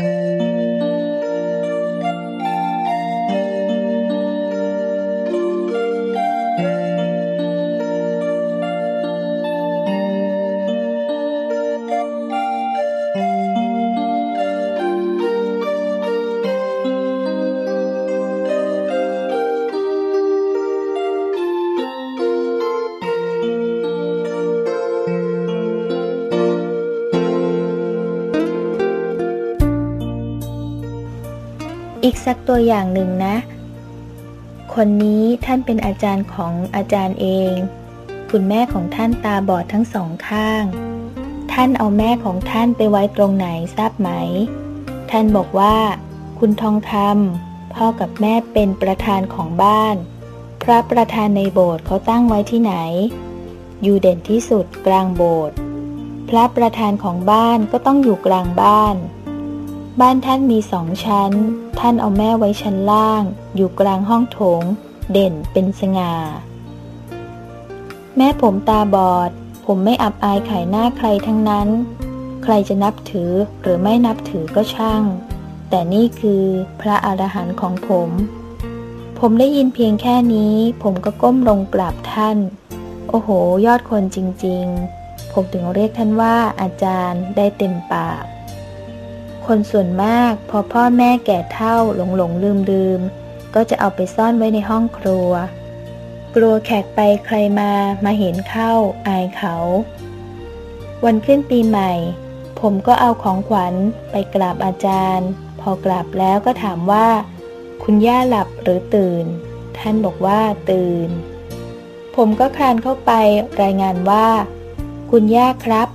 อี สักตัวอย่างหนึ่งนะ คนนี้ท่านเป็นอาจารย์ของอาจารย์เอง คุณแม่ของท่านตาบอดทั้งสองข้าง ท่านเอาแม่ของท่านไปไว้ตรงไหนทราบไหม ท่านบอกว่า คุณทองคำพ่อกับแม่เป็นประธานของบ้าน พระประธานในโบสถ์เขาตั้งไว้ที่ไหน อยู่เด่นที่สุดกลางโบสถ์พระประธานของบ้านก็ต้องอยู่กลางบ้าน บ้านท่านมีสองชั้น ท่านเอาแม่ไว้ชั้นล่าง อยู่กลางห้องโถง เด่นเป็นสง่า แม่ผมตาบอด ผมไม่อับอายขายหน้าใครทั้งนั้น ใครจะนับถือหรือไม่นับถือก็ช่าง แต่นี่คือพระอรหันต์ของผม ผมได้ยินเพียงแค่นี้ ผมก็ก้มลงกราบท่าน โอ้โห ยอดคนจริง ๆ ผมถึงเรียกท่านว่าอาจารย์ได้เต็มปาก คนส่วนมากพอพ่อแม่แก่เท่าหลงหลงลืมลืมก็จะเอาไปซ่อนไว้ในห้องครัว กลัวแขกไปใครมามาเห็นเข้าอายเขา วันขึ้นปีใหม่ ผมก็เอาของขวัญไปกราบอาจารย์ พอกราบแล้วก็ถามว่า คุณย่าหลับหรือตื่น ท่านบอกว่าตื่น ผมก็คลานเข้าไปรายงานว่า คุณย่าครับ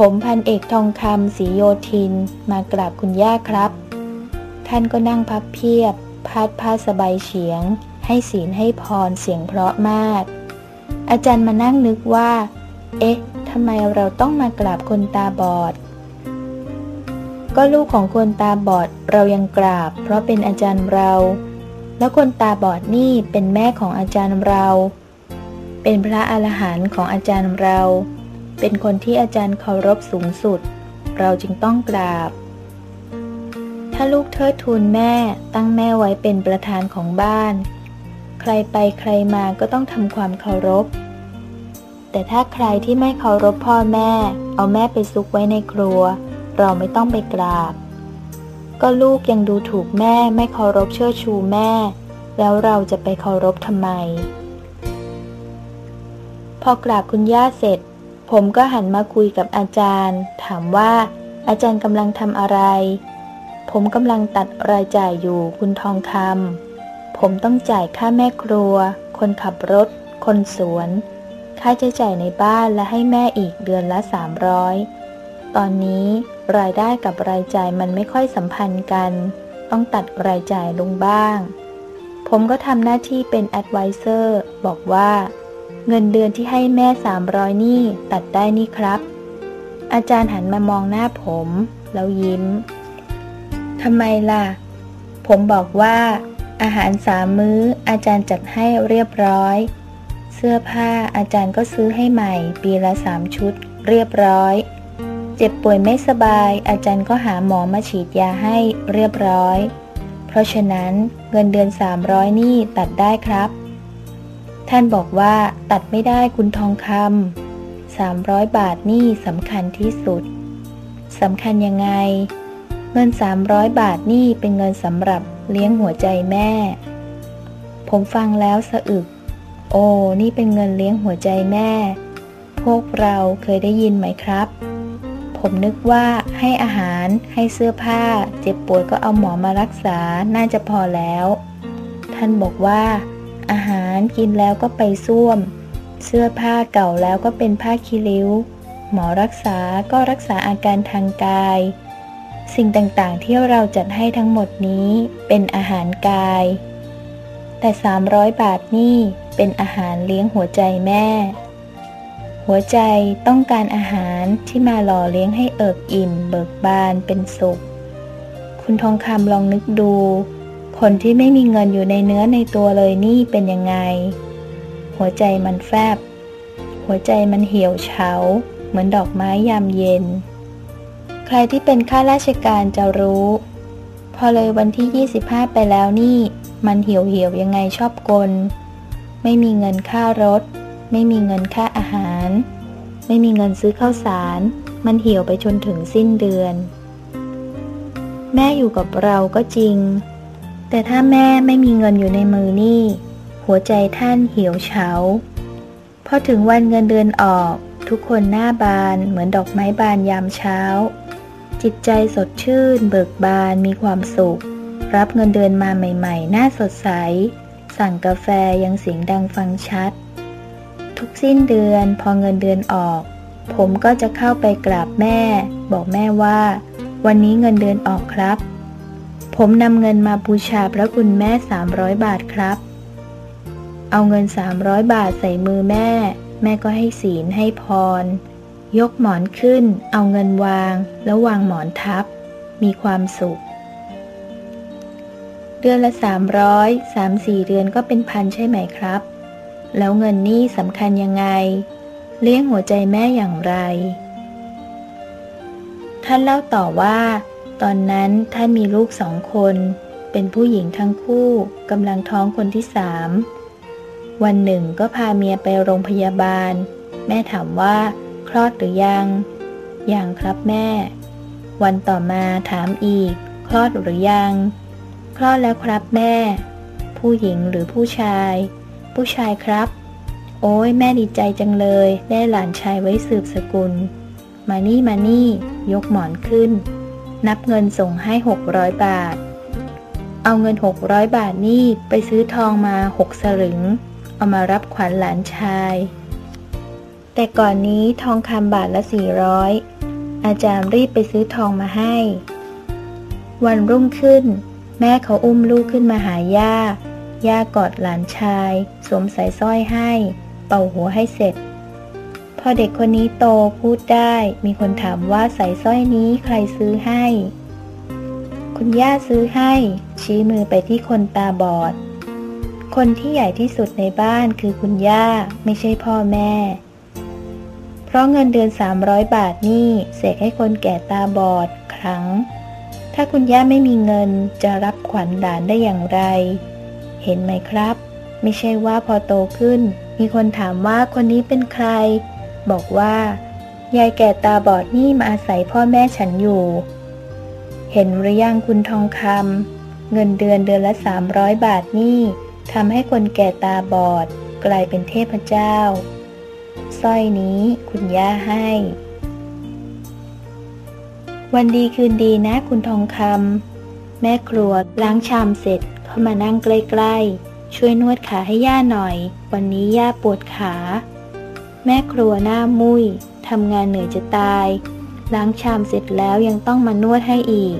ผมพันเอกทองคำสีโยทิน มากราบคุณย่าครับ ท่านก็นั่งพับเพียบ พาดผ้าสบายเฉียง ให้ศีลให้พรเสียงเพราะมาก อาจารย์มานั่งนึกว่า เอ๊ะทำไมเราต้องมากราบคนตาบอด ก็ลูกของคนตาบอดเรายังกราบ เพราะเป็นอาจารย์เรา แล้วคนตาบอดนี่เป็นแม่ของอาจารย์เรา เป็นพระอรหันต์ของอาจารย์เรา เป็นคนที่อาจารย์เคารพสูงสุด เราจึงต้องกราบ ถ้าลูกเทิดทูนแม่ตั้งแม่ไว้เป็นประธานของบ้าน ใครไปใครมาก็ต้องทำความเคารพ แต่ถ้าใครที่ไม่เคารพพ่อแม่ เอาแม่ไปซุกไว้ในครัว เราไม่ต้องไปกราบ ก็ลูกยังดูถูกแม่ไม่เคารพเชื่อชูแม่ แล้วเราจะไปเคารพทำไม พอกราบคุณย่าเสร็จ ผมก็หันมาคุยกับอาจารย์ ถามว่า อาจารย์กำลังทำอะไร ผมกำลังตัดรายจ่ายอยู่คุณทองคำผมต้องจ่ายค่าแม่ครัว คนขับรถ คนสวน ค่าใช้จ่ายในบ้านและให้แม่อีกเดือนละ 300 ตอนนี้รายได้กับรายจ่ายมันไม่ค่อยสัมพันธ์กัน ต้องตัดรายจ่ายลงบ้าง ผมก็ทำหน้าที่เป็นแอดไวเซอร์บอกว่า เงินเดือนที่ให้แม่สามร้อยนี่ตัดได้นี่ครับ อาจารย์หันมามองหน้าผม แล้วยิ้มทำไมล่ะ ผมบอกว่า อาหารสามมื้อ อาจารย์จัดให้เรียบร้อย เสื้อผ้าอาจารย์ก็ซื้อให้ใหม่ ปีละสามชุด เรียบร้อย เจ็บป่วยไม่สบาย อาจารย์ก็หาหมอมาฉีดยาให้เรียบร้อย เพราะฉะนั้นเงินเดือนสามร้อยนี่ตัดได้ครับ ท่านบอกว่าตัดไม่ได้คุณทองคำสามร้อยบาทนี่สำคัญที่สุดสำคัญยังไง เงินสามร้อยบาทนี่เป็นเงินสำหรับเลี้ยงหัวใจแม่ ผมฟังแล้วสะอึก โอ้ นี่เป็นเงินเลี้ยงหัวใจแม่ พวกเราเคยได้ยินไหมครับ ผมนึกว่าให้อาหารให้เสื้อผ้า เจ็บป่วยก็เอาหมอมารักษาน่าจะพอแล้ว ท่านบอกว่า อาหารกินแล้วก็ไปส้วม เสื้อผ้าเก่าแล้วก็เป็นผ้าคีริ้ว หมอรักษาก็รักษาอาการทางกาย สิ่งต่างๆที่เราจัดให้ทั้งหมดนี้เป็นอาหารกาย แต่ 300 บาทนี่เป็นอาหารเลี้ยงหัวใจแม่ หัวใจต้องการอาหารที่มาหล่อเลี้ยงให้เอิบอิ่ม เบิกบานเป็นสุข คุณทองคำลองนึกดู คนที่ไม่มีเงินอยู่ในเนื้อในตัวเลยนี่เป็นยังไง หัวใจมันแฟบ หัวใจมันเหี่ยวเฉา เหมือนดอกไม้ยามเย็น ใครที่เป็นข้าราชการจะรู้ พอเลยวันที่ 25 ไปแล้วนี่ มันเหี่ยวเหี่ยวยังไงชอบกล ไม่มีเงินค่ารถ ไม่มีเงินค่าอาหาร ไม่มีเงินซื้อข้าวสาร มันเหี่ยวไปจนถึงสิ้นเดือน แม่อยู่กับเราก็จริง แต่ถ้าแม่ไม่มีเงินอยู่ในมือนี่ หัวใจท่านเหี่ยวเฉาพอถึงวันเงินเดือนออก ทุกคนหน้าบานเหมือนดอกไม้บานยามเช้า จิตใจสดชื่น เบิกบานมีความสุข รับเงินเดือนมาใหม่ๆ หน้าสดใส สั่งกาแฟยังเสียงดังฟังชัด ทุกสิ้นเดือนพอเงินเดือนออก ผมก็จะเข้าไปกราบแม่ บอกแม่ว่า วันนี้เงินเดือนออกครับ ผมนำเงินมาบูชาพระคุณแม่ 300 บาทครับ เอาเงินสามร้อยบาทใส่มือแม่ แม่ก็ให้ศีลให้พร ยกหมอนขึ้น เอาเงินวาง แล้ววางหมอนทับ มีความสุข เดือนละสามร้อยสามสี่เดือนก็เป็นพันใช่ไหมครับ แล้วเงินนี่สำคัญยังไง เลี้ยงหัวใจแม่อย่างไร ท่านเล่าต่อว่า ตอนนั้นท่านมีลูกสองคน เป็นผู้หญิงทั้งคู่กำลังท้องคนที่สามวันหนึ่งก็พาเมียไปโรงพยาบาล แม่ถามว่าคลอดหรือยัง ยังครับแม่ วันต่อมาถามอีก คลอดหรือยัง คลอดแล้วครับแม่ ผู้หญิงหรือผู้ชาย ผู้ชายครับ โอ้ยแม่ดีใจจังเลย ได้หลานชายไว้สืบสกุล มานี่มานี่ ยกหมอนขึ้น นับเงินส่งให้หกร้อยบาท เอาเงินหกร้อยบาทนี่ไปซื้อทองมาหกสลึง เอามารับขวัญหลานชาย แต่ก่อนนี้ทองคำบาทละสี่ร้อยอาจารย์รีบไปซื้อทองมาให้ วันรุ่งขึ้น แม่เขาอุ้มลูกขึ้นมาหาย่า ย่ากอดหลานชาย สวมสายสร้อยให้ เป่าหัวให้เสร็จ อเด็กคนนี้โตพูดได้ มีคนถามว่าสายสร้อยนี้ใครซื้อให้ คุณย่าซื้อให้ ชี้มือไปที่คนตาบอด คนที่ใหญ่ที่สุดในบ้านคือคุณย่าไม่ใช่พ่อแม่ เพราะเงินเดือน 300 บาทนี่เสกให้คนแก่ตาบอดครั้ง ถ้าคุณย่าไม่มีเงินจะรับขวัญหลานได้อย่างไร เห็นไหมครับ ไม่ใช่ว่าพอโตขึ้นมีคนถามว่าคนนี้เป็นใคร บอกว่า ยายแก่ตาบอดนี่มาอาศัยพ่อแม่ฉันอยู่ เห็นหรือยังคุณทองคำเงินเดือนเดือนละ 300 บาทนี่ทำให้คนแก่ตาบอด กลายเป็นเทพเจ้าสร้อยนี้คุณย่าให้ วันดีคืนดีนะคุณทองคำแม่ครัวล้างชามเสร็จเข้ามานั่งใกล้ๆ ช่วยนวดขาให้ย่าหน่อย วันนี้ย่าปวดขา แม่ครัวหน้ามุ้ยทำงานเหนื่อยจะตาย ล้างชามเสร็จแล้วยังต้องมานวดให้อีก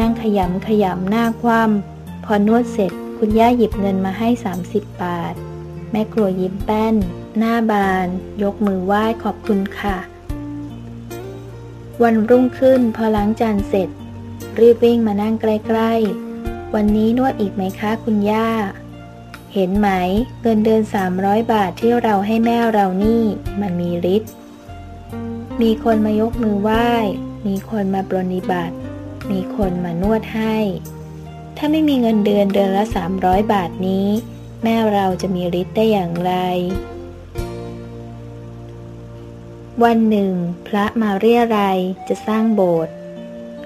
นั่งขยำขยำหน้าคว่ำพอนวดเสร็จคุณย่าหยิบเงินมาให้ 30 บาท แม่ครัวยิ้มแป้น หน้าบาน ยกมือไหว้ขอบคุณค่ะ วันรุ่งขึ้นพอล้างจานเสร็จ รีบวิ่งมานั่งใกล้ๆ วันนี้นวดอีกไหมคะคุณย่า เห็นไหมเงินเดือน 300 บาทที่เราให้แม่เรานี่มันมีฤทธิ์ มีคนมายกมือไหว้ มีคนมาปรนิบัติ มีคนมานวดให้ ถ้าไม่มีเงินเดือนเดือนละ 300 บาทนี้ แม่เราจะมีฤทธิ์ได้อย่างไร วันหนึ่ง พระมาเรียรายจะสร้างโบสถ์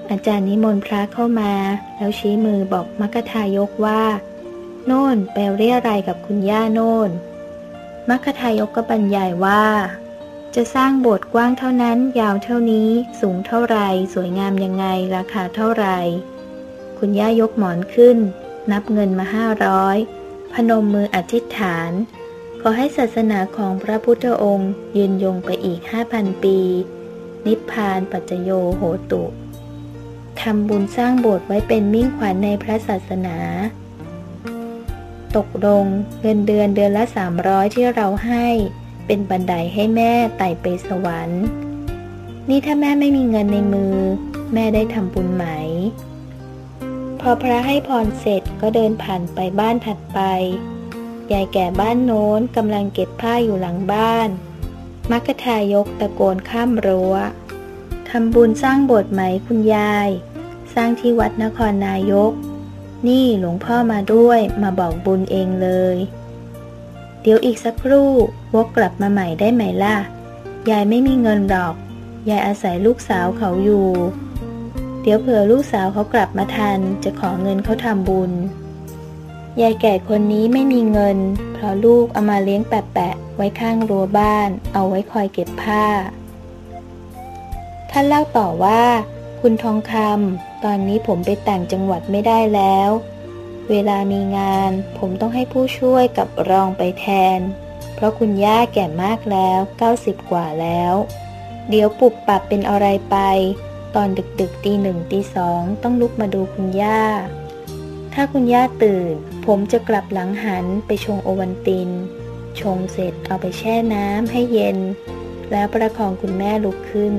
อาจารย์นิมนต์พระเข้ามา แล้วชี้มือบอกมัคคทายกว่า โน่นไปเรียรายกับคุณย่าโน่น มัคคทายกก็บรรยายว่า จะสร้างโบสถ์กว้างเท่านั้น ยาวเท่านี้ สูงเท่าไร สวยงามยังไง ราคาเท่าไร คุณย่ายกหมอนขึ้น นับเงินมาห้าร้อย พนมมืออธิษฐาน ขอให้ศาสนาของพระพุทธองค์ยืนยงไปอีกห้าพันปี นิพพานปัจจโยโหตุทำบุญสร้างโบสถ์ไว้เป็นมิ่งขวัญในพระศาสนา ตกลงเงินเดือนเดือนละสามร้อยที่เราให้ เป็นบันไดให้แม่ไต่ไปสวรรค์ นี่ถ้าแม่ไม่มีเงินในมือ แม่ได้ทำบุญไหม พอพระให้พรเสร็จก็เดินผ่านไปบ้านถัดไป ยายแก่บ้านโน้นกำลังเก็บผ้าอยู่หลังบ้าน มักคทายกตะโกนข้ามรั้วทำบุญสร้างโบสถ์ไหมคุณยาย สร้างที่วัดนครนายก นี่หลวงพ่อมาด้วยมาบอกบุญเองเลย เดี๋ยวอีกสักครู่วกกลับมาใหม่ได้ไหมล่ะ ยายไม่มีเงินหรอก ยายอาศัยลูกสาวเขาอยู่ เดี๋ยวเผื่อลูกสาวเขากลับมาทัน จะขอเงินเขาทำบุญ ยายแก่คนนี้ไม่มีเงิน เพราะลูกเอามาเลี้ยงแปะๆไว้ข้างรั้วบ้าน เอาไว้คอยเก็บผ้า ท่านเล่าต่อว่า คุณทองคำตอนนี้ผมไปแต่งจังหวัดไม่ได้แล้ว เวลามีงาน ผมต้องให้ผู้ช่วยกับรองไปแทน เพราะคุณย่าแก่มากแล้ว 90 กว่าแล้ว เดี๋ยวปุบปับเป็นอะไรไป ตอนดึกๆตีหนึ่งตีสองต้องลุกมาดูคุณย่า ถ้าคุณย่าตื่น ผมจะกลับหลังหันไปชงโอวันติน ชงเสร็จเอาไปแช่น้ำให้เย็น แล้วประคองคุณแม่ลุกขึ้น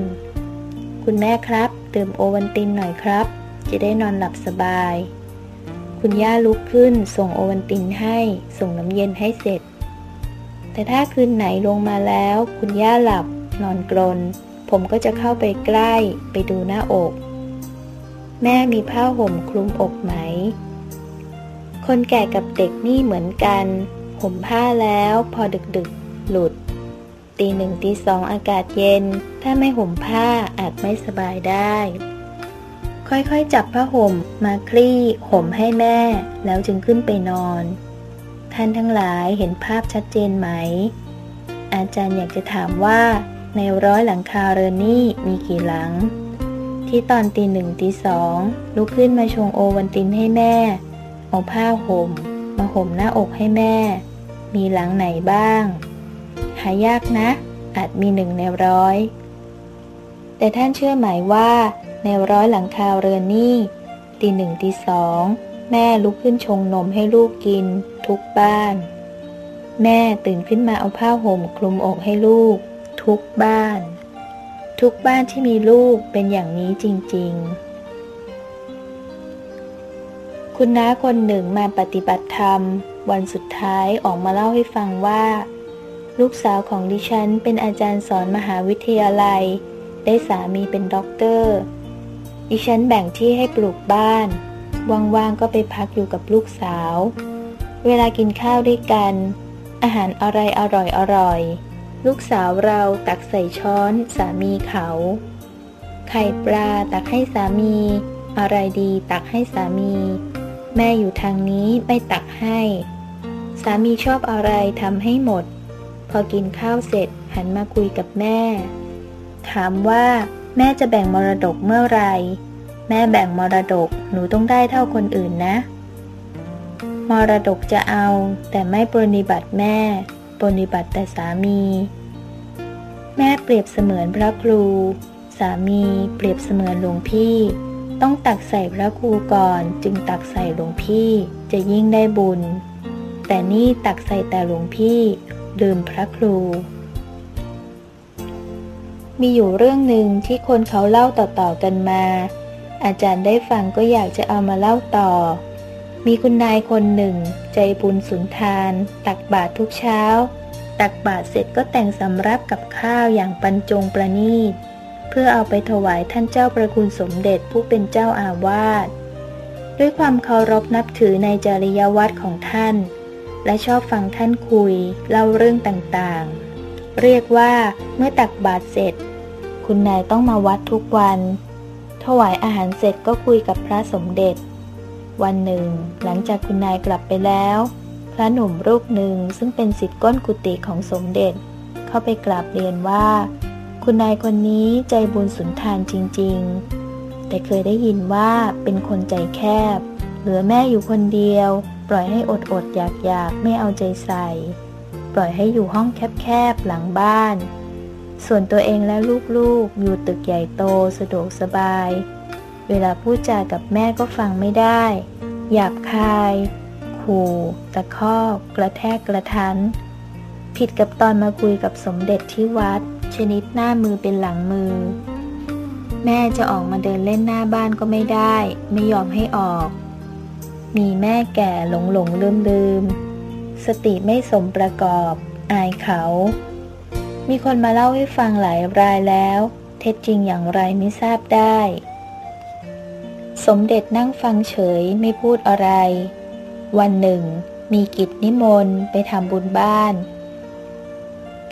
คุณแม่ครับ ดื่มโอวันตินหน่อยครับ จะได้นอนหลับสบาย คุณย่าลุกขึ้นส่งโอวันตินให้ ส่งน้ำเย็นให้เสร็จ แต่ถ้าคืนไหนลงมาแล้ว คุณย่าหลับ นอนกรน ผมก็จะเข้าไปใกล้ ไปดูหน้าอก แม่มีผ้าห่มคลุมอกไหม คนแก่กับเด็กนี่เหมือนกัน ห่มผ้าแล้ว พอดึกๆ หลุด ตีหนึ่งตีสองอากาศเย็น ถ้าไม่ห่มผ้าอาจไม่สบายได้ ค่อยๆ จับผ้าห่มมาคลี่ ห่มให้แม่ แล้วจึงขึ้นไปนอน ท่านทั้งหลายเห็นภาพชัดเจนไหม อาจารย์อยากจะถามว่า ในร้อยหลังคาเรือนนี่มีกี่หลัง ที่ตอนตีหนึ่งตีสองลุกขึ้นมาชงโอวันตินให้แม่ เอาผ้าห่ม มาห่มหน้าอกให้แม่ มีหลังไหนบ้าง หายากนะ อาจมีหนึ่งในร้อย แต่ท่านเชื่อไหมว่าในร้อยหลังคาเรือนนี่ตีหนึ่งตีสองแม่ลุกขึ้นชงนมให้ลูกกิน ทุกบ้าน แม่ตื่นขึ้นมาเอาผ้าห่มคลุมอกให้ลูก ทุกบ้าน ทุกบ้านที่มีลูกเป็นอย่างนี้จริง ๆ คุณน้าคนหนึ่งมาปฏิบัติธรรม วันสุดท้ายออกมาเล่าให้ฟังว่า ลูกสาวของดิฉันเป็นอาจารย์สอนมหาวิทยาลัย ได้สามีเป็นด็อกเตอร์ ดิฉันแบ่งที่ให้ปลูกบ้าน ว่างๆก็ไปพักอยู่กับลูกสาว เวลากินข้าวด้วยกัน อาหารอะไรอร่อยอร่อยลูกสาวเราตักใส่ช้อนสามีเขา ไข่ปลาตักให้สามี อะไรดีตักให้สามี แม่อยู่ทางนี้ไม่ตักให้ สามีชอบอะไรทำให้หมด พอกินข้าวเสร็จหันมาคุยกับแม่ ถามว่า แม่จะแบ่งมรดกเมื่อไร แม่แบ่งมรดกหนูต้องได้เท่าคนอื่นนะ มรดกจะเอา แต่ไม่ปรนิบัติแม่ ปรนิบัติแต่สามี แม่เปรียบเสมือนพระครู สามีเปรียบเสมือนหลวงพี่ ต้องตักใส่พระครูก่อนจึงตักใส่หลวงพี่จะยิ่งได้บุญ แต่นี่ตักใส่แต่หลวงพี่ ลืมพระครู มีอยู่เรื่องหนึ่งที่คนเขาเล่าต่อๆกันมา อาจารย์ได้ฟังก็อยากจะเอามาเล่าต่อ มีคุณนายคนหนึ่ง ใจบุญสุนทาน ตักบาตรทุกเช้า ตักบาตรเสร็จก็แต่งสำรับกับข้าวอย่างบรรจงประณีต เพื่อเอาไปถวายท่านเจ้าประคุณสมเด็จผู้เป็นเจ้าอาวาสด้วยความเคารพนับถือในจริยวัตรของท่าน และชอบฟังท่านคุย เล่าเรื่องต่างๆ เรียกว่าเมื่อตักบาตรเสร็จ คุณนายต้องมาวัดทุกวัน ถวายอาหารเสร็จก็คุยกับพระสมเด็จ วันหนึ่ง หลังจากคุณนายกลับไปแล้ว พระหนุ่มรูปหนึ่งซึ่งเป็นสิทธิ์ก้นกุฏิของสมเด็จ เข้าไปกราบเรียนว่า คุณนายคนนี้ใจบุญสุนทานจริง ๆ แต่เคยได้ยินว่าเป็นคนใจแคบ เหลือแม่อยู่คนเดียว ปล่อยให้อดอดอยากอยากไม่เอาใจใส่ ปล่อยให้อยู่ห้องแคบๆหลังบ้าน ส่วนตัวเองและลูกๆ อยู่ตึกใหญ่โตสะดวกสบาย เวลาพูดจากับแม่ก็ฟังไม่ได้ หยาบคาย ขู่ตะคอกกระแทกกระทัน ผิดกับตอนมาคุยกับสมเด็จที่วัด ชนิดหน้ามือเป็นหลังมือ แม่จะออกมาเดินเล่นหน้าบ้านก็ไม่ได้ ไม่ยอมให้ออก มีแม่แก่หลงหลงลืมลืม สติไม่สมประกอบ อายเขา มีคนมาเล่าให้ฟังหลายรายแล้ว เท็จจริงอย่างไรไม่ทราบได้ สมเด็จนั่งฟังเฉยไม่พูดอะไร วันหนึ่ง มีกิจนิมนต์ไปทำบุญบ้าน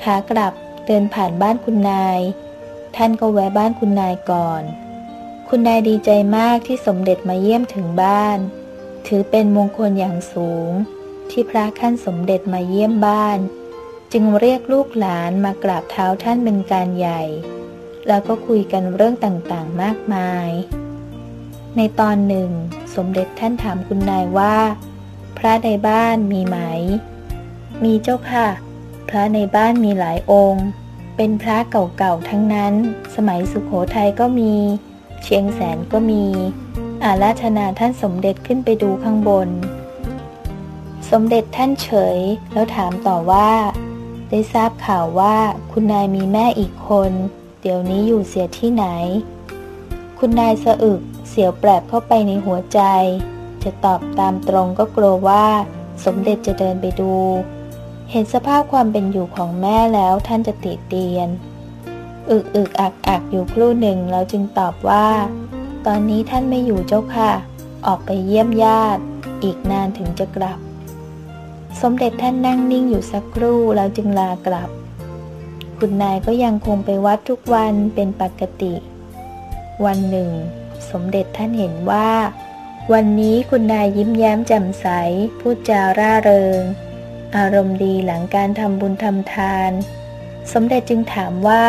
ขากลับเดินผ่านบ้านคุณนาย ท่านก็แวะบ้านคุณนายก่อน คุณนายดีใจมากที่สมเด็จมาเยี่ยมถึงบ้าน ถือเป็นมงคลอย่างสูง ที่พระขั้นสมเด็จมาเยี่ยมบ้าน จึงเรียกลูกหลานมากราบเท้าท่านเป็นการใหญ่ แล้วก็คุยกันเรื่องต่างๆมากมาย ในตอนหนึ่ง สมเด็จท่านถามคุณนายว่า พระในบ้านมีไหม มีเจ้าค่ะ พระในบ้านมีหลายองค์ เป็นพระเก่าๆทั้งนั้น สมัยสุขโขทัยก็มี เชียงแสนก็มี อาราธนาท่านสมเด็จขึ้นไปดูข้างบน สมเด็จท่านเฉยแล้วถามต่อว่า ได้ทราบข่าวว่าคุณนายมีแม่อีกคน เดี๋ยวนี้อยู่เสียที่ไหน คุณนายสะอึกเสียวแปลบเข้าไปในหัวใจ จะตอบตามตรงก็กลัวว่า สมเด็จจะเดินไปดู เห็นสภาพความเป็นอยู่ของแม่แล้วท่านจะติเตียน อึกอึกอักอักอยู่ครู่หนึ่งแล้วจึงตอบว่า ตอนนี้ท่านไม่อยู่เจ้าค่ะ ออกไปเยี่ยมญาติ อีกนานถึงจะกลับ สมเด็จท่านนั่งนิ่งอยู่สักครู่แล้วจึงลากลับ คุณนายก็ยังคงไปวัดทุกวันเป็นปกติ วันหนึ่ง สมเด็จท่านเห็นว่า วันนี้คุณนายยิ้มแย้มแจ่มใส พูดจาร่าเริง อารมณ์ดีหลังการทำบุญทำทาน สมเด็จจึงถามว่า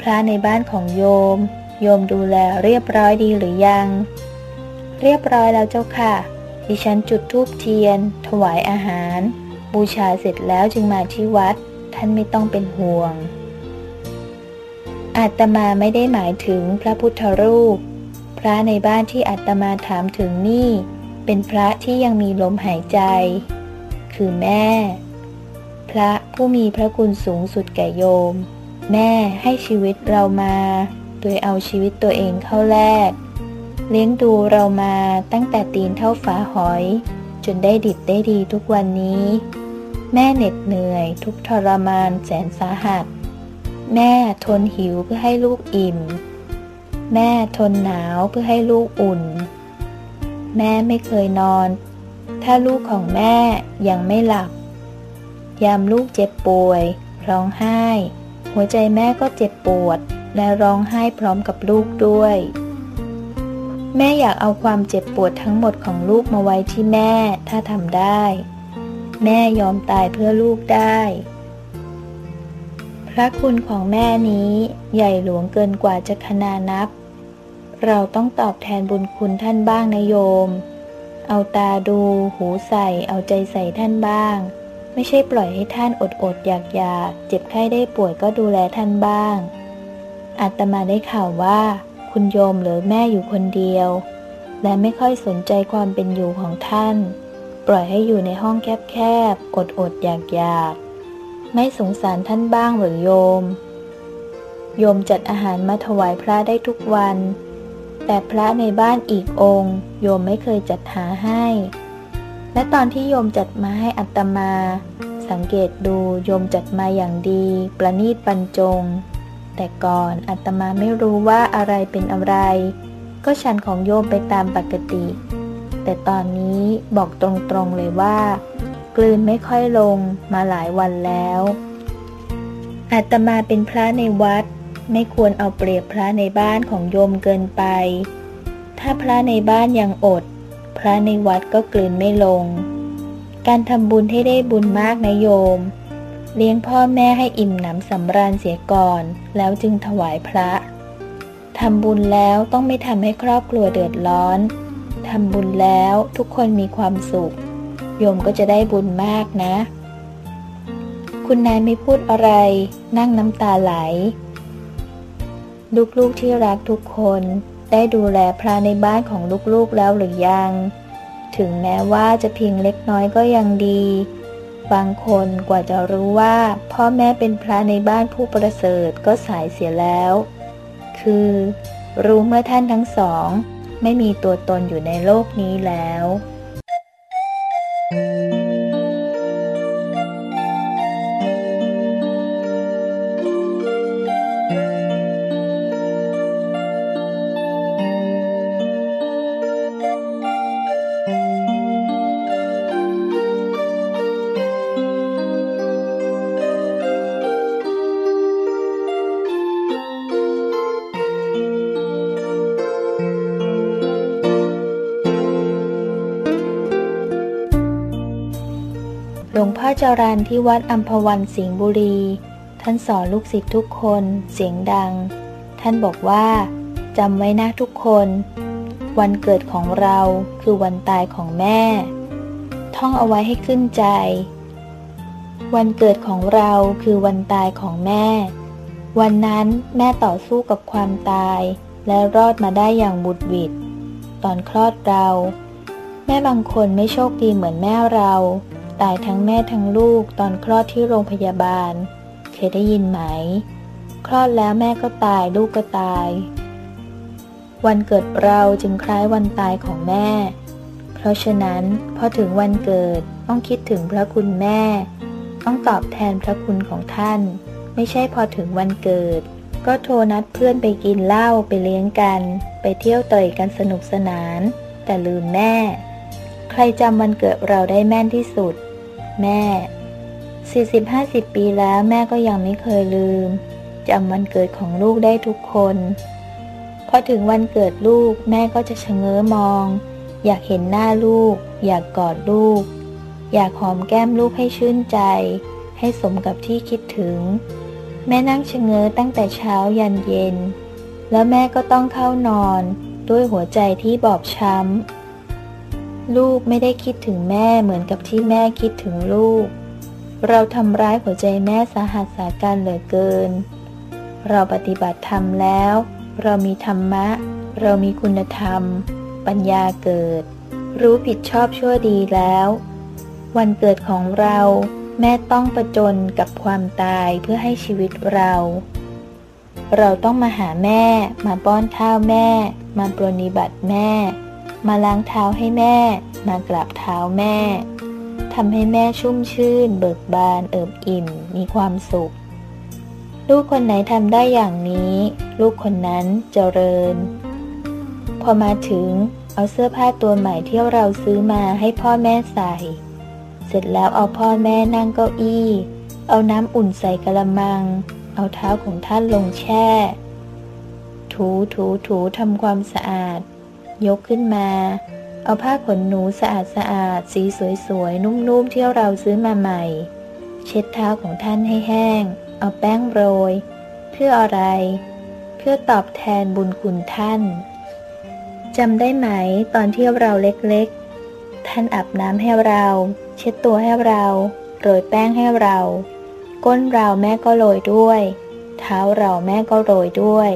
พระในบ้านของโยม โยมดูแลเรียบร้อยดีหรือยัง เรียบร้อยแล้วเจ้าค่ะ ดิฉันจุดธูปเทียน ถวายอาหาร บูชาเสร็จแล้วจึงมาที่วัด ท่านไม่ต้องเป็นห่วง อาตมาไม่ได้หมายถึงพระพุทธรูป พระในบ้านที่อาตมาถามถึงนี่ เป็นพระที่ยังมีลมหายใจ คือแม่ พระผู้มีพระคุณสูงสุดแก่โยม แม่ให้ชีวิตเรามา ดยเอาชีวิตตัวเองเข้าแลกเลี้ยงดูเรามาตั้งแต่ตีนเท่าฝาหอย จนได้ดิบได้ดีทุกวันนี้ แม่เหน็ดเหนื่อย ทุกทรมานแสนสาหัส แม่ทนหิวเพื่อให้ลูกอิ่ม แม่ทนหนาวเพื่อให้ลูกอุ่น แม่ไม่เคยนอน ถ้าลูกของแม่ยังไม่หลับ ยามลูกเจ็บป่วย ร้องไห้ หัวใจแม่ก็เจ็บปวด และร้องไห้พร้อมกับลูกด้วย แม่อยากเอาความเจ็บปวดทั้งหมดของลูกมาไว้ที่แม่ถ้าทำได้ แม่ยอมตายเพื่อลูกได้ พระคุณของแม่นี้ใหญ่หลวงเกินกว่าจะคนานับ เราต้องตอบแทนบุญคุณท่านบ้างนะโยม เอาตาดู หูใส่ เอาใจใส่ท่านบ้างไม่ใช่ปล่อยให้ท่านอดอดอยากอยากเจ็บไข้ได้ป่วยก็ดูแลท่านบ้าง อาตมาได้ข่าวว่า คุณโยมเหลือแม่อยู่คนเดียว และไม่ค่อยสนใจความเป็นอยู่ของท่าน ปล่อยให้อยู่ในห้องแคบๆ อดอดอยากอยากไม่สงสารท่านบ้างหรือโยม โยมจัดอาหารมาถวายพระได้ทุกวัน แต่พระในบ้านอีกองค์ โยมไม่เคยจัดหาให้ และตอนที่โยมจัดมาให้อัตมา สังเกตดูโยมจัดมาอย่างดี ประณีตบรรจง แต่ก่อนอัตมาไม่รู้ว่าอะไรเป็นอะไร ก็ฉันของโยมไปตามปกติ แต่ตอนนี้บอกตรงๆเลยว่า กลืนไม่ค่อยลงมาหลายวันแล้วอาตมาเป็นพระในวัด ไม่ควรเอาเปรียบพระในบ้านของโยมเกินไป ถ้าพระในบ้านยังอด พระในวัดก็กลืนไม่ลง การทำบุญให้ได้บุญมากนะโยม เลี้ยงพ่อแม่ให้อิ่มหนำสำราญเสียก่อน แล้วจึงถวายพระทำบุญแล้วต้องไม่ทำให้ครอบครัวเดือดร้อนทำบุญแล้วทุกคนมีความสุข โยมก็จะได้บุญมากนะ คุณนายไม่พูดอะไร นั่งน้ำตาไหล ลูกๆที่รักทุกคนได้ดูแลพระในบ้านของลูกๆแล้วหรือยัง ถึงแม้ว่าจะเพียงเล็กน้อยก็ยังดี บางคนกว่าจะรู้ว่า พ่อแม่เป็นพระในบ้านผู้ประเสริฐก็สายเสียแล้ว คือ รู้เมื่อท่านทั้งสอง ไม่มีตัวตนอยู่ในโลกนี้แล้ว รันที่วัดอัมพวันสิงห์บุรี ท่านสอนลูกศิษย์ทุกคนเสียงดัง ท่านบอกว่าจำไว้นะทุกคน วันเกิดของเราคือวันตายของแม่ ท่องเอาไว้ให้ขึ้นใจ วันเกิดของเราคือวันตายของแม่ วันนั้นแม่ต่อสู้กับความตาย และรอดมาได้อย่างบุดวิดตอนคลอดเรา แม่บางคนไม่โชคดีเหมือนแม่เรา ตายทั้งแม่ทั้งลูกตอนคลอดที่โรงพยาบาล เคยได้ยินไหม คลอดแล้วแม่ก็ตายลูกก็ตาย วันเกิดเราจึงคล้ายวันตายของแม่ เพราะฉะนั้นพอถึงวันเกิดต้องคิดถึงพระคุณแม่ ต้องตอบแทนพระคุณของท่าน ไม่ใช่พอถึงวันเกิด ก็โทรนัดเพื่อนไปกินเหล้าไปเลี้ยงกัน ไปเที่ยวเตยกันสนุกสนาน แต่ลืมแม่ใครจำวันเกิดเราได้แม่นที่สุด แม่ 40-50 ปีแล้วแม่ก็ยังไม่เคยลืมจำวันเกิดของลูกได้ทุกคน พอถึงวันเกิดลูกแม่ก็จะชะเง้อมอง อยากเห็นหน้าลูก อยากกอดลูก อยากหอมแก้มลูกให้ชื่นใจ ให้สมกับที่คิดถึง แม่นั่งชะเง้อตั้งแต่เช้ายันเย็น แล้วแม่ก็ต้องเข้านอนด้วยหัวใจที่บอบช้ำ ลูกไม่ได้คิดถึงแม่เหมือนกับที่แม่คิดถึงลูก เราทำร้ายหัวใจแม่สาหัสสาการเหลือเกิน เราปฏิบัติธรรมแล้ว เรามีธรรมะ เรามีคุณธรรม ปัญญาเกิด รู้ผิดชอบชั่วดีแล้ว วันเกิดของเราแม่ต้องประจนกับความตายเพื่อให้ชีวิตเรา เราต้องมาหาแม่ มาป้อนข้าวแม่ มาปรนิบัติแม่ มาล้างเท้าให้แม่ มากราบเท้าแม่ทำให้แม่ชุ่มชื่น เบิกบาน เอิบอิ่ม มีความสุข ลูกคนไหนทำได้อย่างนี้ ลูกคนนั้นเจริญ พอมาถึงเอาเสื้อผ้าตัวใหม่ที่เราซื้อมาให้พ่อแม่ใส่ เสร็จแล้วเอาพ่อแม่นั่งเก้าอี้ เอาน้ำอุ่นใส่กระมัง เอาเท้าของท่านลงแช่ ถูถูถูทำความสะอาด ยกขึ้นมา เอาผ้าขนหนูสะอาดสะอาดสีสวยๆ นุ่มๆ ที่เราซื้อมาใหม่ เช็ดเท้าของท่านให้แห้ง เอาแป้งโรย เพื่ออะไร เพื่อตอบแทนบุญคุณท่านจำได้ไหมตอนที่เราเล็กๆ ท่านอาบน้ำให้เรา เช็ดตัวให้เรา โรยแป้งให้เรา ก้นเราแม่ก็โรยด้วย เท้าเราแม่ก็โรยด้วย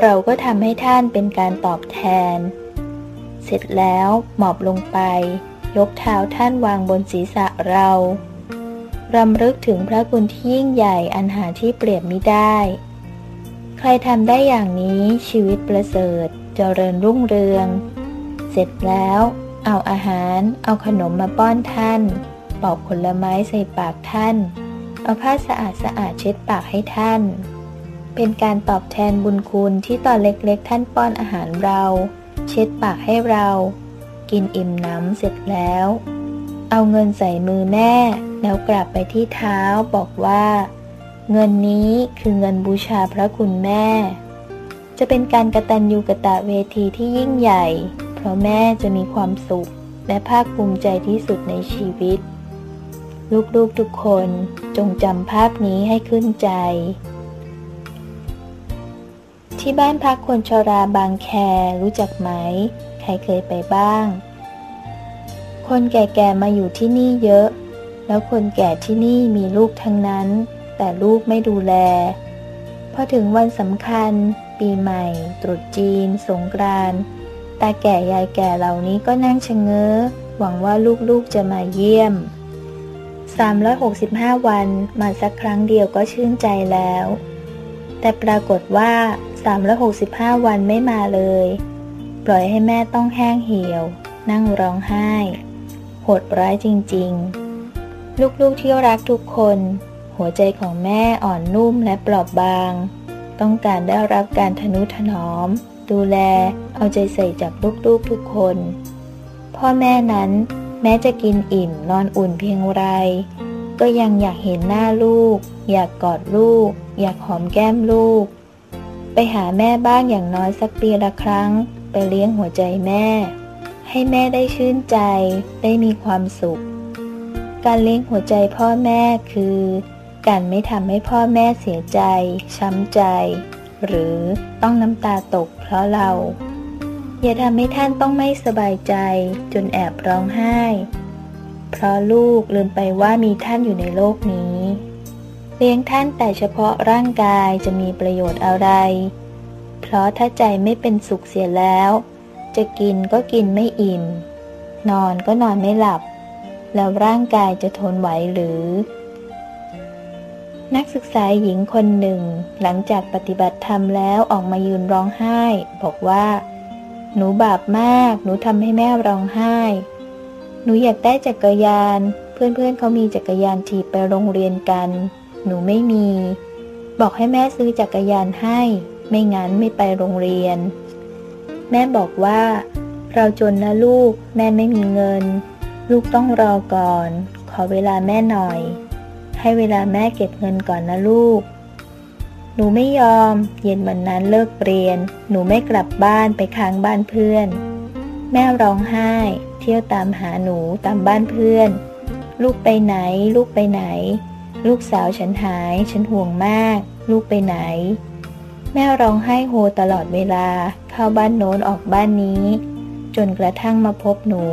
เราก็ทำให้ท่านเป็นการตอบแทน เสร็จแล้วหมอบลงไป ยกเท้าท่านวางบนศีรษะเรารำลึกถึงพระคุณที่ยิ่งใหญ่อันหาที่เปรียบมิได้ ใครทำได้อย่างนี้ชีวิตประเสริฐจเจริญรุ่งเรือง เสร็จแล้ว เอาอาหาร เอาขนมมาป้อนท่านปอกผลไม้ใส่ปากท่าน เอาผ้าสะอาดสะอาดเช็ดปากให้ท่าน เป็นการตอบแทนบุญคุณที่ตอนเล็กๆ ท่านป้อนอาหารเรา เช็ดปากให้เรา กินอิ่มน้ำเสร็จแล้ว เอาเงินใส่มือแม่ แล้วกลับไปที่เท้าบอกว่า เงินนี้คือเงินบูชาพระคุณแม่ จะเป็นการกระตันยูกะตะเวทีที่ยิ่งใหญ่ เพราะแม่จะมีความสุข และภาคภูมิใจที่สุดในชีวิต ลูกๆทุกคนจงจำภาพนี้ให้ขึ้นใจ ที่บ้านพักคนชราบางแครู้จักไหม ใครเคยไปบ้าง คนแก่ๆมาอยู่ที่นี่เยอะ แล้วคนแก่ที่นี่มีลูกทั้งนั้น แต่ลูกไม่ดูแล พอถึงวันสำคัญ ปีใหม่ ตรุษจีน สงกรานต์ตาแก่ยายแก่เหล่านี้ก็นั่งชะเง้อ หวังว่าลูกๆจะมาเยี่ยม 365 วันมาสักครั้งเดียวก็ชื่นใจแล้วแต่ปรากฏว่า 365 วันไม่มาเลย ปล่อยให้แม่ต้องแห้งเหี่ยว นั่งร้องไห้ โหดร้ายจริงๆ ลูกๆที่รักทุกคน หัวใจของแม่อ่อนนุ่มและเปราบบาง ต้องการได้รับการทนุถนอม ดูแล เอาใจใส่จากลูกๆทุกคน พ่อแม่นั้นแม้จะกินอิ่มนอนอุ่นเพียงไร ก็ยังอยากเห็นหน้าลูก อยากกอดลูก อยากหอมแก้มลูก ไปหาแม่บ้างอย่างน้อยสักปีละครั้ง ไปเลี้ยงหัวใจแม่ ให้แม่ได้ชื่นใจ ได้มีความสุข การเลี้ยงหัวใจพ่อแม่คือ การไม่ทำให้พ่อแม่เสียใจ ช้ำใจ หรือต้องน้ำตาตกเพราะเรา อย่าทำให้ท่านต้องไม่สบายใจ จนแอบร้องไห้ เพราะลูกลืมไปว่ามีท่านอยู่ในโลกนี้ เลี้ยงท่านแต่เฉพาะร่างกายจะมีประโยชน์อะไร เพราะถ้าใจไม่เป็นสุขเสียแล้ว จะกินก็กินไม่อิ่ม นอนก็นอนไม่หลับ แล้วร่างกายจะทนไหวหรือ นักศึกษาหญิงคนหนึ่ง หลังจากปฏิบัติธรรมแล้วออกมายืนร้องไห้ บอกว่า หนูบาปมาก หนูทำให้แม่ร้องไห้ หนูอยากได้จักรยาน เพื่อนๆเเขามีจักรยานถีบไปโรงเรียนกัน หนูไม่มี บอกให้แม่ซื้อจักรยานให้ ไม่งั้นไม่ไปโรงเรียน แม่บอกว่า เราจนนะลูก แม่ไม่มีเงิน ลูกต้องรอก่อน ขอเวลาแม่หน่อย ให้เวลาแม่เก็บเงินก่อนนะลูก หนูไม่ยอม เย็นวันนั้นเลิกเรียน หนูไม่กลับบ้านไปค้างบ้านเพื่อน แม่ร้องไห้ เที่ยวตามหาหนูตามบ้านเพื่อน ลูกไปไหน ลูกไปไหน ลูกสาวฉันหาย ฉันห่วงมาก ลูกไปไหน แม่ร้องไห้โฮตลอดเวลา เข้าบ้านโน้นออกบ้านนี้ จนกระทั่งมาพบหนู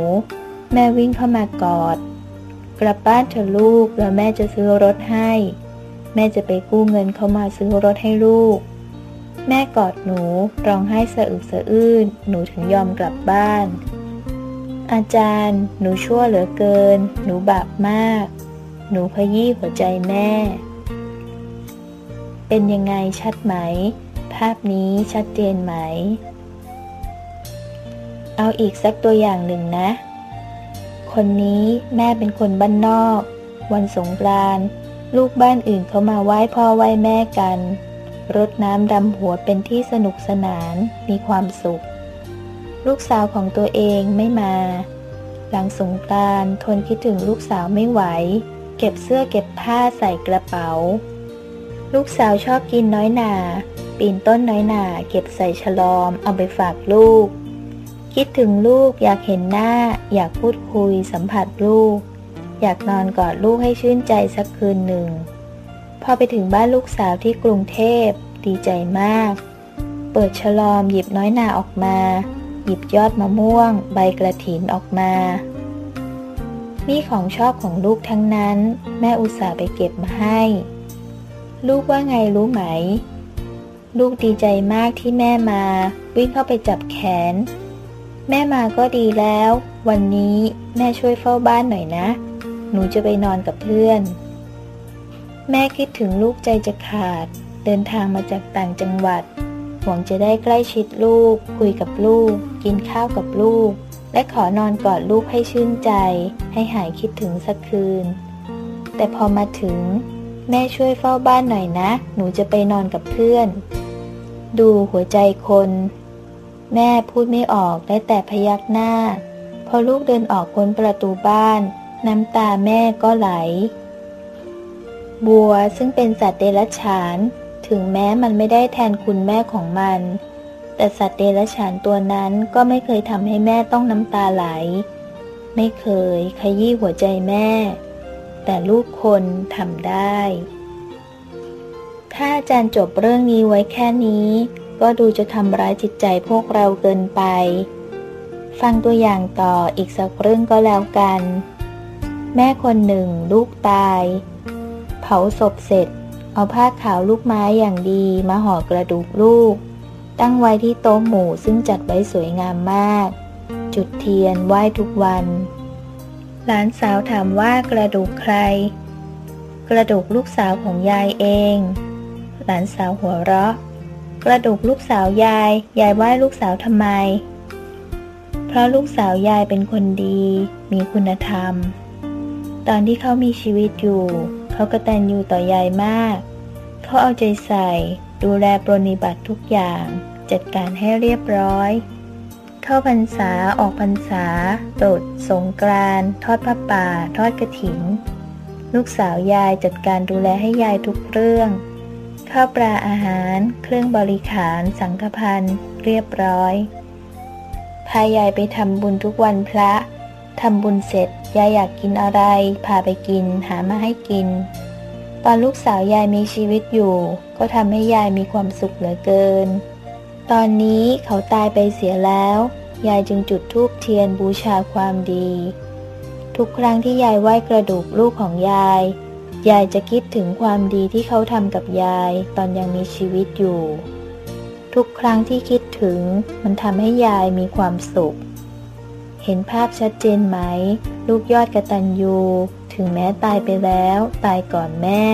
แม่วิ่งเข้ามากอด กลับบ้านเถอะลูกแล้วแม่จะซื้อรถให้ แม่จะไปกู้เงินเขามาซื้อรถให้ลูก แม่กอดหนูร้องไห้สะอึกสะอื้น หนูถึงยอมกลับบ้าน อาจารย์ หนูชั่วเหลือเกิน หนูบาปมาก หนูพยี่หัวใจแม่ เป็นยังไงชัดไหม ภาพนี้ชัดเจนไหม เอาอีกสักตัวอย่างหนึ่งนะ คนนี้แม่เป็นคนบ้านนอก วันสงกรานต์ลูกบ้านอื่นเขามาไหว้พ่อไหว้แม่กัน รดน้ำดำหัวเป็นที่สนุกสนานมีความสุข ลูกสาวของตัวเองไม่มา หลังสงกรานต์ทนคิดถึงลูกสาวไม่ไหว เก็บเสื้อเก็บผ้าใส่กระเป๋า ลูกสาวชอบกินน้อยหนา ปีนต้นน้อยหนา เก็บใส่ฉลอมเอาไปฝากลูก คิดถึงลูกอยากเห็นหน้า อยากพูดคุยสัมผัสลูก อยากนอนกอดลูกให้ชื่นใจสักคืนหนึ่ง พอไปถึงบ้านลูกสาวที่กรุงเทพดีใจมาก เปิดฉลอมหยิบน้อยหนาออกมา หยิบยอดมะม่วง ใบกระถินออกมา นี่ของชอบของลูกทั้งนั้น แม่อุตส่าห์ไปเก็บมาให้ ลูกว่าไงรู้ไหม ลูกดีใจมากที่แม่มา วิ่งเข้าไปจับแขน แม่มาก็ดีแล้ว วันนี้แม่ช่วยเฝ้าบ้านหน่อยนะ หนูจะไปนอนกับเพื่อน แม่คิดถึงลูกใจจะขาด เดินทางมาจากต่างจังหวัด หวังจะได้ใกล้ชิดลูก คุยกับลูก กินข้าวกับลูก และขอนอนกอดลูกให้ชื่นใจ ให้หายคิดถึงสักคืน แต่พอมาถึง แม่ช่วยเฝ้าบ้านหน่อยนะ หนูจะไปนอนกับเพื่อน ดูหัวใจคน แม่พูดไม่ออกได้แต่พยักหน้า พอลูกเดินออกพ้นประตูบ้าน น้ำตาแม่ก็ไหล บัวซึ่งเป็นสัตว์เดรัจฉาน ถึงแม้มันไม่ได้แทนคุณแม่ของมัน แต่สัตว์เดรัจฉานตัวนั้นก็ไม่เคยทำให้แม่ต้องน้ำตาไหล ไม่เคยขยี้หัวใจแม่ แต่ลูกคนทำได้ ถ้าอาจารย์จบเรื่องนี้ไว้แค่นี้ ก็ดูจะทำร้ายจิตใจพวกเราเกินไป ฟังตัวอย่างต่ออีกสักเรื่องก็แล้วกัน แม่คนหนึ่งลูกตาย เผาศพเสร็จ เอาผ้าขาวลูกไม้อย่างดีมาห่อกระดูกลูก ตั้งไว้ที่โต๊ะหมู่ซึ่งจัดไว้สวยงามมาก จุดเทียนไหว้ทุกวัน หลานสาวถามว่ากระดูกใคร กระดูกลูกสาวของยายเอง หลานสาวหัวเราะ กระดูกลูกสาวยาย ยายไหว้ลูกสาวทำไม เพราะลูกสาวยายเป็นคนดี มีคุณธรรม ตอนที่เขามีชีวิตอยู่ เขากตัญญูต่อยายมาก เขาเอาใจใส่ดูแลปรนนิบัติทุกอย่าง จัดการให้เรียบร้อย เข้าพรรษาออกพรรษาตรุษสงกรานต์ทอดผ้าป่า ทอดกระถิน ลูกสาวยายจัดการดูแลให้ยายทุกเรื่อง ข้าวปลาอาหาร เครื่องบริขารสังฆพันธ์เรียบร้อย พายายไปทำบุญทุกวันพระทำบุญเสร็จยายอยากกินอะไร พาไปกิน หามาให้กิน ตอนลูกสาวยายมีชีวิตอยู่ ก็ทำให้ยายมีความสุขเหลือเกิน ตอนนี้เขาตายไปเสียแล้ว ยายจึงจุดธูปเทียนบูชาความดี ทุกครั้งที่ยายไหว้กระดูกลูกของยาย ยายจะคิดถึงความดีที่เขาทำกับยายตอนยังมีชีวิตอยู่ ทุกครั้งที่คิดถึงมันทำให้ยายมีความสุข เห็นภาพชัดเจนไหม ลูกยอดกระตันยูถึงแม้ตายไปแล้วตายก่อนแม่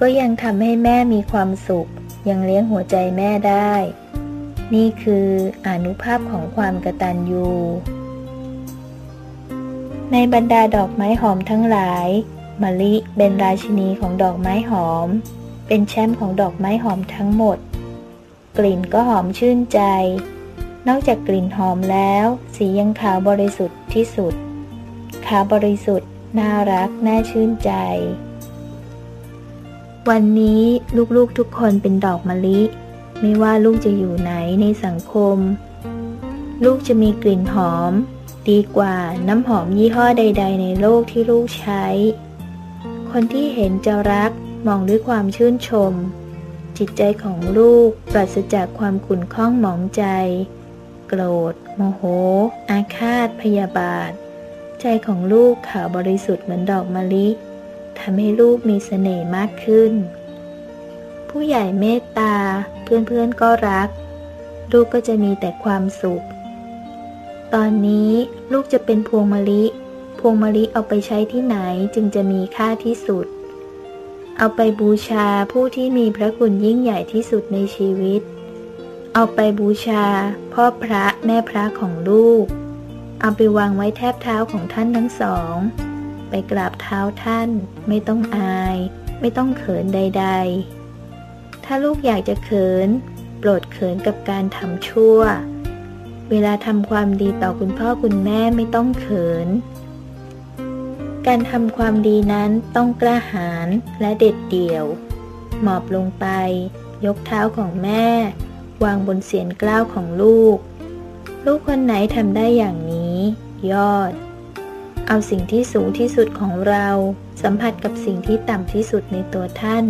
ก็ยังทำให้แม่มีความสุข ยังเลี้ยงหัวใจแม่ได้ นี่คืออนุภาพของความกระตันยูในบรรดาดอกไม้หอมทั้งหลายมะลิเป็นราชินีของดอกไม้หอม เป็นแชมป์ของดอกไม้หอมทั้งหมด กลิ่นก็หอมชื่นใจ นอกจากกลิ่นหอมแล้ว สียังขาวบริสุทธิ์ที่สุด ขาวบริสุทธิ์ น่ารัก น่าชื่นใจ วันนี้ลูกๆทุกคนเป็นดอกมะลิ ไม่ว่าลูกจะอยู่ไหนในสังคม ลูกจะมีกลิ่นหอม ดีกว่าน้ำหอมยี่ห้อใด ๆ ในโลกที่ลูกใช้ คนที่เห็นจะรักมองด้วยความชื่นชม จิตใจของลูกปราศจากความขุ่นข้องหมองใจ โกรธ โมโห อาฆาต พยาบาท ใจของลูกขาวบริสุทธิ์เหมือนดอกมะลิทำให้ลูกมีเสน่ห์มากขึ้น ผู้ใหญ่เมตตา เพื่อนๆก็รัก ลูกก็จะมีแต่ความสุข ตอนนี้ลูกจะเป็นพวงมะลิ พวงมะลิเอาไปใช้ที่ไหนจึงจะมีค่าที่สุด เอาไปบูชาผู้ที่มีพระคุณยิ่งใหญ่ที่สุดในชีวิต เอาไปบูชา พ่อพระแม่พระของลูก เอาไปวางไว้แทบเท้าของท่านทั้งสอง ไปกราบเท้าท่าน ไม่ต้องอาย ไม่ต้องเขินใด ๆ ถ้าลูกอยากจะเขิน โปรดเขินกับการทำชั่ว เวลาทำความดีต่อคุณพ่อคุณแม่ไม่ต้องเขิน การทำความดีนั้นต้องกล้าหาญและเด็ดเดี่ยว หมอบลงไป ยกเท้าของแม่ วางบนเสียนกล้าวของลูก ลูกคนไหนทำได้อย่างนี้ ยอด เอาสิ่งที่สูงที่สุดของเราสัมผัสกับสิ่งที่ต่ำที่สุดในตัวท่าน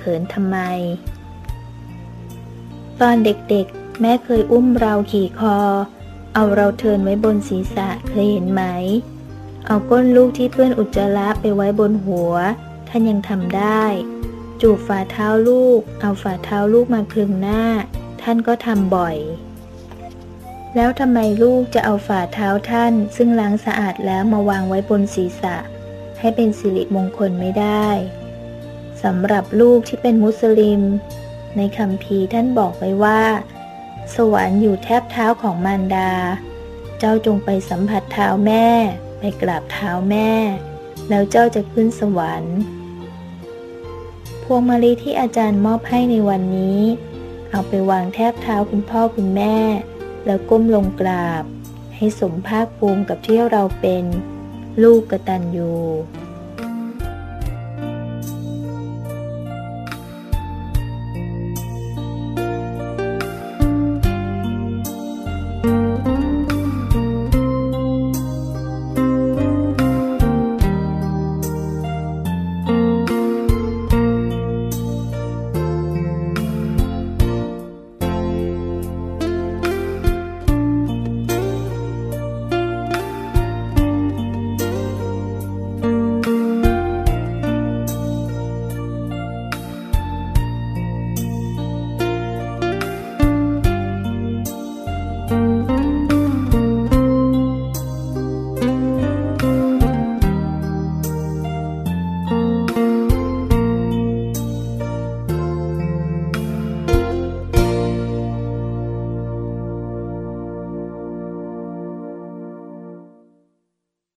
เขินทำไม ตอนเด็กๆ แม่เคยอุ้มเราขี่คอ เอาเราเทินไว้บนศีรษะเคยเห็นไหม เอาก้นลูกที่เพื่อนอุจจาระไปไว้บนหัว ท่านยังทำได้ จูบฝ่าเท้าลูก เอาฝ่าเท้าลูกมาคลึงหน้า ท่านก็ทำบ่อย แล้วทำไมลูกจะเอาฝ่าเท้าท่าน ซึ่งล้างสะอาดแล้วมาวางไว้บนศีรษะ ให้เป็นสิริมงคลไม่ได้ สำหรับลูกที่เป็นมุสลิม ในคำพีท่านบอกไว้ว่า สวรรค์อยู่แทบเท้าของมารดา เจ้าจงไปสัมผัสเท้าแม่ ไปกราบเท้าแม่ แล้วเจ้าจะขึ้นสวรรค์ พวงมาลีที่อาจารย์มอบให้ในวันนี้ เอาไปวางแทบเท้าคุณพ่อคุณแม่ แล้วก้มลงกราบ ให้สมภาคภูมิกับที่เราเป็น ลูกกระตัญญู thank